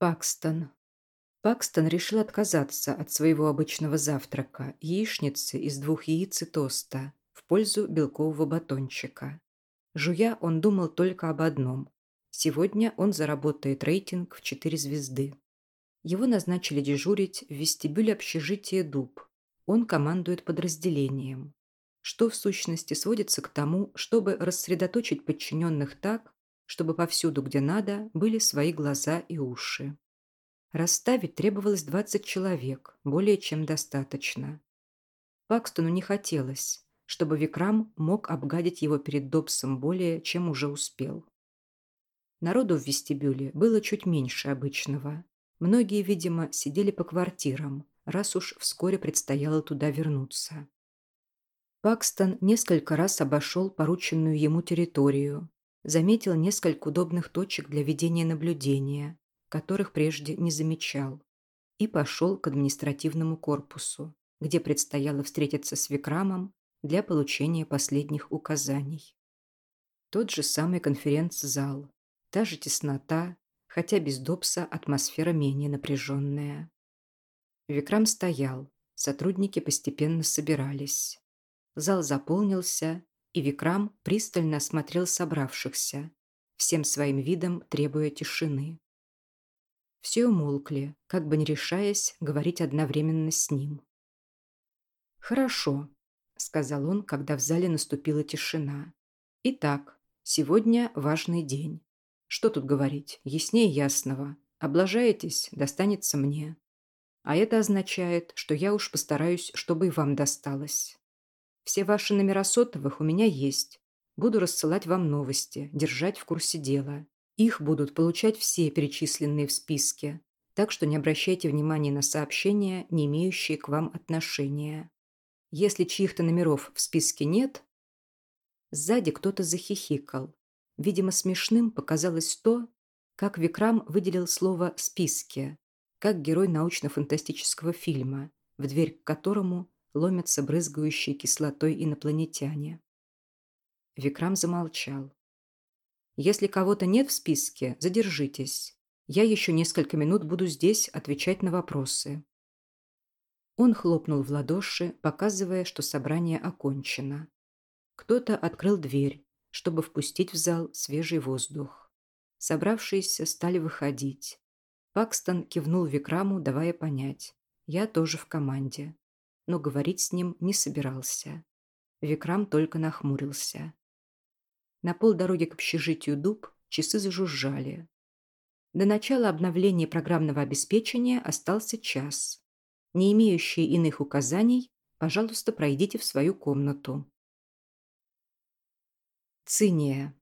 Пакстон. Пакстон решил отказаться от своего обычного завтрака – яичницы из двух яиц и тоста в пользу белкового батончика. Жуя, он думал только об одном. Сегодня он заработает рейтинг в 4 звезды. Его назначили дежурить в вестибюле общежития «Дуб». Он командует подразделением. Что в сущности сводится к тому, чтобы рассредоточить подчиненных так, чтобы повсюду, где надо, были свои глаза и уши. Расставить требовалось 20 человек, более чем достаточно. Пакстону не хотелось, чтобы Викрам мог обгадить его перед Добсом более, чем уже успел. Народу в вестибюле было чуть меньше обычного. Многие, видимо, сидели по квартирам, раз уж вскоре предстояло туда вернуться. Пакстон несколько раз обошел порученную ему территорию, заметил несколько удобных точек для ведения наблюдения, которых прежде не замечал, и пошел к административному корпусу, где предстояло встретиться с Викрамом для получения последних указаний. Тот же самый конференц-зал, та же теснота, хотя без Добса атмосфера менее напряженная. Викрам стоял, сотрудники постепенно собирались. Зал заполнился, и Викрам пристально осмотрел собравшихся, всем своим видом требуя тишины. Все умолкли, как бы не решаясь говорить одновременно с ним. «Хорошо», — сказал он, когда в зале наступила тишина. «Итак, сегодня важный день. Что тут говорить, яснее ясного. Облажаетесь, достанется мне. А это означает, что я уж постараюсь, чтобы и вам досталось. Все ваши номера сотовых у меня есть. Буду рассылать вам новости, держать в курсе дела. Их будут получать все перечисленные в списке, так что не обращайте внимания на сообщения, не имеющие к вам отношения. Если чьих-то номеров в списке нет... Сзади кто-то захихикал. Видимо, смешным показалось то, как Викрам выделил слово «списки», как герой научно-фантастического фильма, в дверь к которому ломятся брызгающие кислотой инопланетяне. Викрам замолчал. «Если кого-то нет в списке, задержитесь. Я еще несколько минут буду здесь отвечать на вопросы». Он хлопнул в ладоши, показывая, что собрание окончено. Кто-то открыл дверь, чтобы впустить в зал свежий воздух. Собравшиеся стали выходить. Пакстон кивнул Викраму, давая понять. «Я тоже в команде» но говорить с ним не собирался. Викрам только нахмурился. На полдороги к общежитию Дуб часы зажужжали. До начала обновления программного обеспечения остался час. Не имеющие иных указаний, пожалуйста, пройдите в свою комнату. Циния.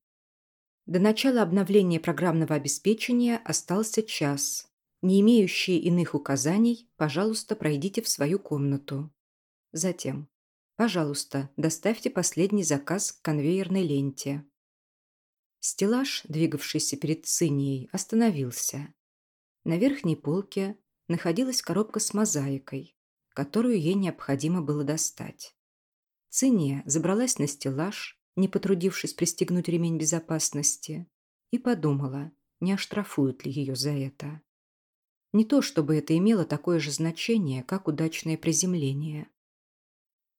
До начала обновления программного обеспечения остался час. Не имеющие иных указаний, пожалуйста, пройдите в свою комнату. Затем, пожалуйста, доставьте последний заказ к конвейерной ленте. Стеллаж, двигавшийся перед Цинией, остановился. На верхней полке находилась коробка с мозаикой, которую ей необходимо было достать. Циния забралась на стеллаж, не потрудившись пристегнуть ремень безопасности, и подумала, не оштрафуют ли ее за это. Не то, чтобы это имело такое же значение, как удачное приземление.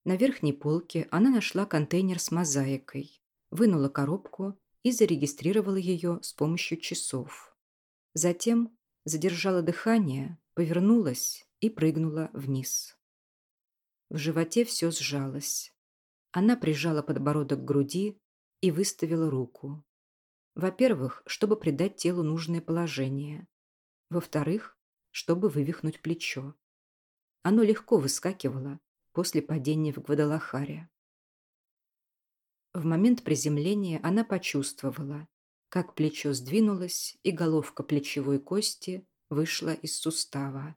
На верхней полке она нашла контейнер с мозаикой, вынула коробку и зарегистрировала ее с помощью часов. Затем задержала дыхание, повернулась и прыгнула вниз. В животе все сжалось. Она прижала подбородок к груди и выставила руку. Во-первых, чтобы придать телу нужное положение. Во-вторых, чтобы вывихнуть плечо. Оно легко выскакивало, после падения в Гвадалахаре. В момент приземления она почувствовала, как плечо сдвинулось, и головка плечевой кости вышла из сустава.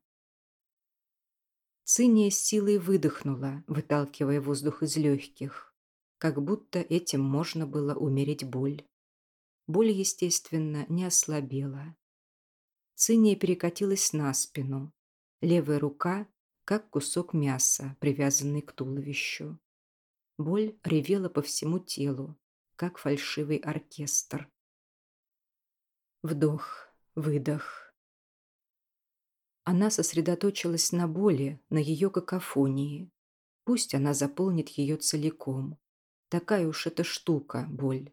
Циния силой выдохнула, выталкивая воздух из легких, как будто этим можно было умерить боль. Боль, естественно, не ослабела. Циния перекатилась на спину. Левая рука как кусок мяса, привязанный к туловищу. Боль ревела по всему телу, как фальшивый оркестр. Вдох, выдох. Она сосредоточилась на боли, на ее какофонии. Пусть она заполнит ее целиком. Такая уж эта штука, боль.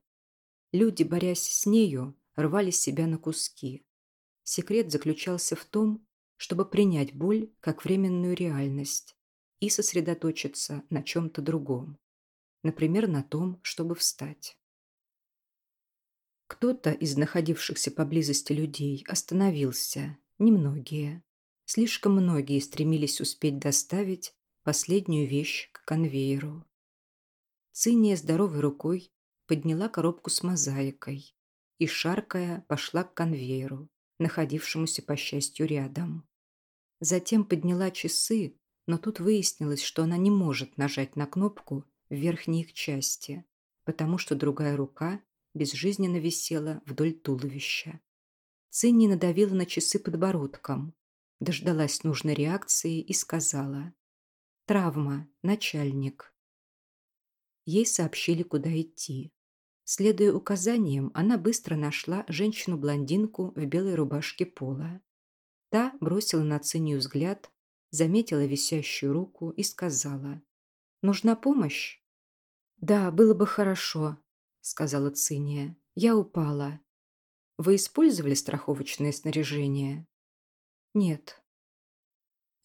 Люди, борясь с нею, рвали себя на куски. Секрет заключался в том, чтобы принять боль как временную реальность и сосредоточиться на чем-то другом. Например, на том, чтобы встать. Кто-то из находившихся поблизости людей остановился, немногие. Слишком многие стремились успеть доставить последнюю вещь к конвейеру. Циния здоровой рукой подняла коробку с мозаикой и, шаркая, пошла к конвейеру, находившемуся, по счастью, рядом. Затем подняла часы, но тут выяснилось, что она не может нажать на кнопку в верхней их части, потому что другая рука безжизненно висела вдоль туловища. Цинни надавила на часы подбородком, дождалась нужной реакции и сказала «Травма, начальник». Ей сообщили, куда идти. Следуя указаниям, она быстро нашла женщину-блондинку в белой рубашке пола. Та бросила на Цинию взгляд, заметила висящую руку и сказала «Нужна помощь?» «Да, было бы хорошо», — сказала Циния. «Я упала». «Вы использовали страховочное снаряжение?» «Нет».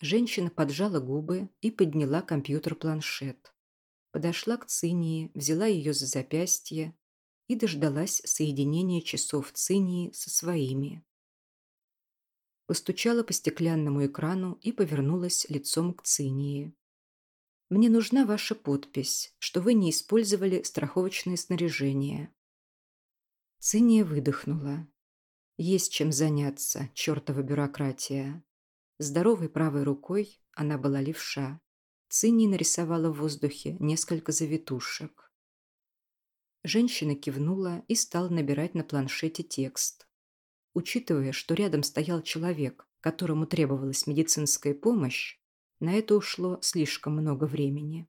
Женщина поджала губы и подняла компьютер-планшет. Подошла к Цинии, взяла ее за запястье и дождалась соединения часов Цинии со своими. Постучала по стеклянному экрану и повернулась лицом к Цинии. «Мне нужна ваша подпись, что вы не использовали страховочное снаряжение». Циния выдохнула. Есть чем заняться, чертова бюрократия. Здоровой правой рукой она была левша. Цинни нарисовала в воздухе несколько завитушек. Женщина кивнула и стала набирать на планшете текст. Учитывая, что рядом стоял человек, которому требовалась медицинская помощь, на это ушло слишком много времени.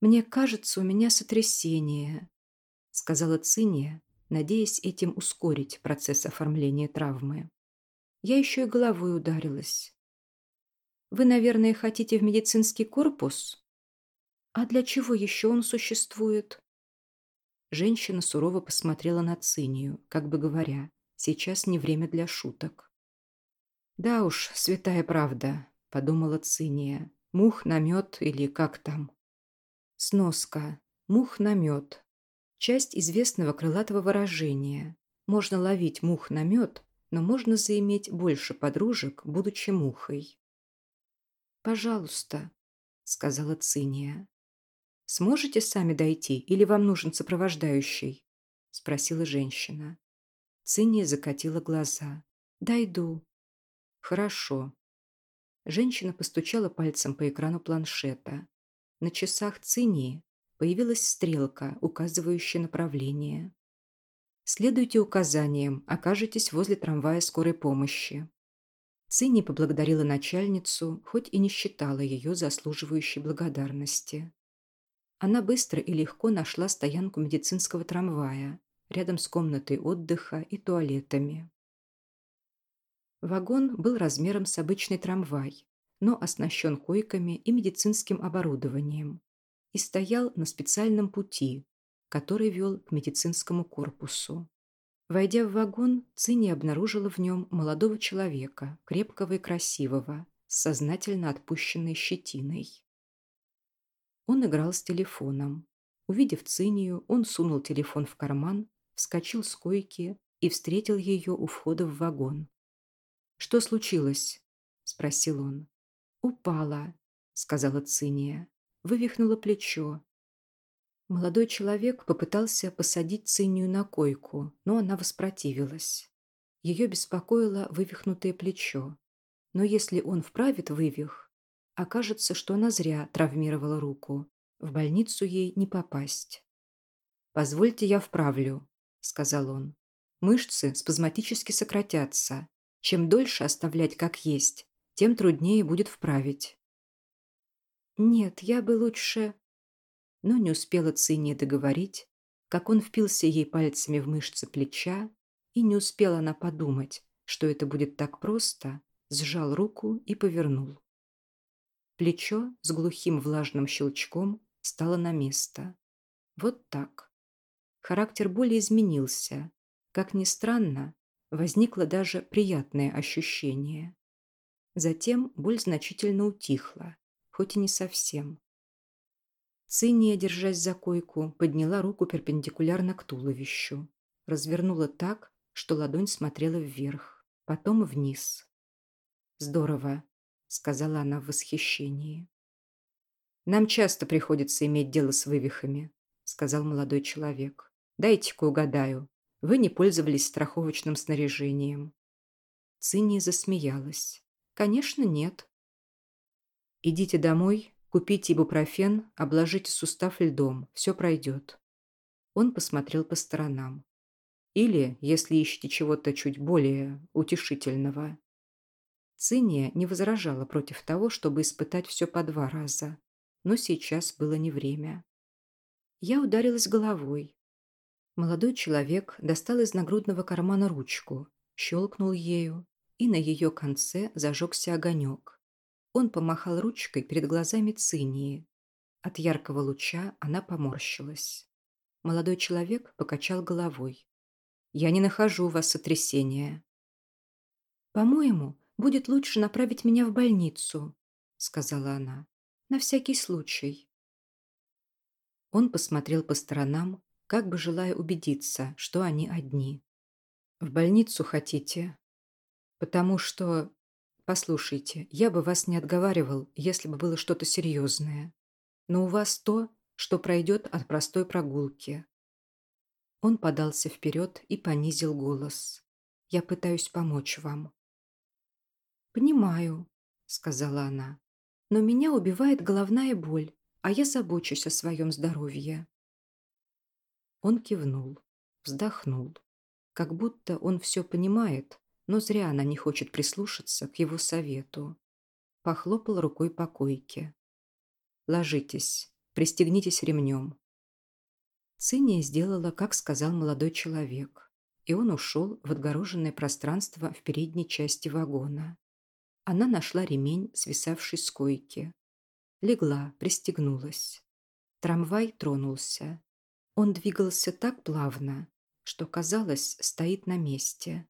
«Мне кажется, у меня сотрясение», — сказала Циния, надеясь этим ускорить процесс оформления травмы. Я еще и головой ударилась. Вы, наверное, хотите в медицинский корпус? А для чего еще он существует? Женщина сурово посмотрела на Цинию, как бы говоря, сейчас не время для шуток. «Да уж, святая правда», — подумала Циния. «Мух на мед или как там?» Сноска. Мух на мед. Часть известного крылатого выражения. Можно ловить мух на мед, но можно заиметь больше подружек, будучи мухой. «Пожалуйста», — сказала Циния. «Сможете сами дойти или вам нужен сопровождающий?» — спросила женщина. Циния закатила глаза. «Дойду». «Хорошо». Женщина постучала пальцем по экрану планшета. На часах Цинии появилась стрелка, указывающая направление. Следуйте указаниям, окажетесь возле трамвая скорой помощи. Цинни поблагодарила начальницу, хоть и не считала ее заслуживающей благодарности. Она быстро и легко нашла стоянку медицинского трамвая рядом с комнатой отдыха и туалетами. Вагон был размером с обычный трамвай, но оснащен койками и медицинским оборудованием и стоял на специальном пути, который вел к медицинскому корпусу. Войдя в вагон, Цинни обнаружила в нем молодого человека, крепкого и красивого, с сознательно отпущенной щетиной. Он играл с телефоном. Увидев Цинию, он сунул телефон в карман, вскочил с койки и встретил ее у входа в вагон. «Что случилось?» – спросил он. «Упала», – сказала Циния вывихнуло плечо. Молодой человек попытался посадить Цинию на койку, но она воспротивилась. Ее беспокоило вывихнутое плечо. Но если он вправит вывих, окажется, что она зря травмировала руку. В больницу ей не попасть. «Позвольте, я вправлю», — сказал он. «Мышцы спазматически сократятся. Чем дольше оставлять как есть, тем труднее будет вправить». «Нет, я бы лучше...» Но не успела Циния договорить, как он впился ей пальцами в мышцы плеча, и не успела она подумать, что это будет так просто, сжал руку и повернул. Плечо с глухим влажным щелчком стало на место. Вот так. Характер боли изменился. Как ни странно, возникло даже приятное ощущение. Затем боль значительно утихла, хоть и не совсем. Циния, держась за койку, подняла руку перпендикулярно к туловищу, развернула так, что ладонь смотрела вверх, потом вниз. «Здорово», — сказала она в восхищении. «Нам часто приходится иметь дело с вывихами», — сказал молодой человек. «Дайте-ка угадаю. Вы не пользовались страховочным снаряжением». Циния засмеялась. «Конечно, нет». «Идите домой, купите ибупрофен, обложите сустав льдом. Все пройдет». Он посмотрел по сторонам. «Или, если ищете чего-то чуть более утешительного». Циния не возражала против того, чтобы испытать все по два раза. Но сейчас было не время. Я ударилась головой. Молодой человек достал из нагрудного кармана ручку, щелкнул ею, и на ее конце зажегся огонек. Он помахал ручкой перед глазами Цинии. От яркого луча она поморщилась. Молодой человек покачал головой. «Я не нахожу у вас сотрясения». «По-моему, будет лучше направить меня в больницу», — сказала она. «На всякий случай». Он посмотрел по сторонам, как бы желая убедиться, что они одни. «В больницу хотите?» «Потому что...» «Послушайте, я бы вас не отговаривал, если бы было что-то серьезное. Но у вас то, что пройдет от простой прогулки». Он подался вперед и понизил голос. «Я пытаюсь помочь вам». «Понимаю», — сказала она. «Но меня убивает головная боль, а я забочусь о своем здоровье». Он кивнул, вздохнул. Как будто он все понимает, но зря она не хочет прислушаться к его совету. Похлопал рукой по койке. «Ложитесь, пристегнитесь ремнем». Циния сделала, как сказал молодой человек, и он ушел в отгороженное пространство в передней части вагона. Она нашла ремень, свисавший с койки. Легла, пристегнулась. Трамвай тронулся. Он двигался так плавно, что, казалось, стоит на месте.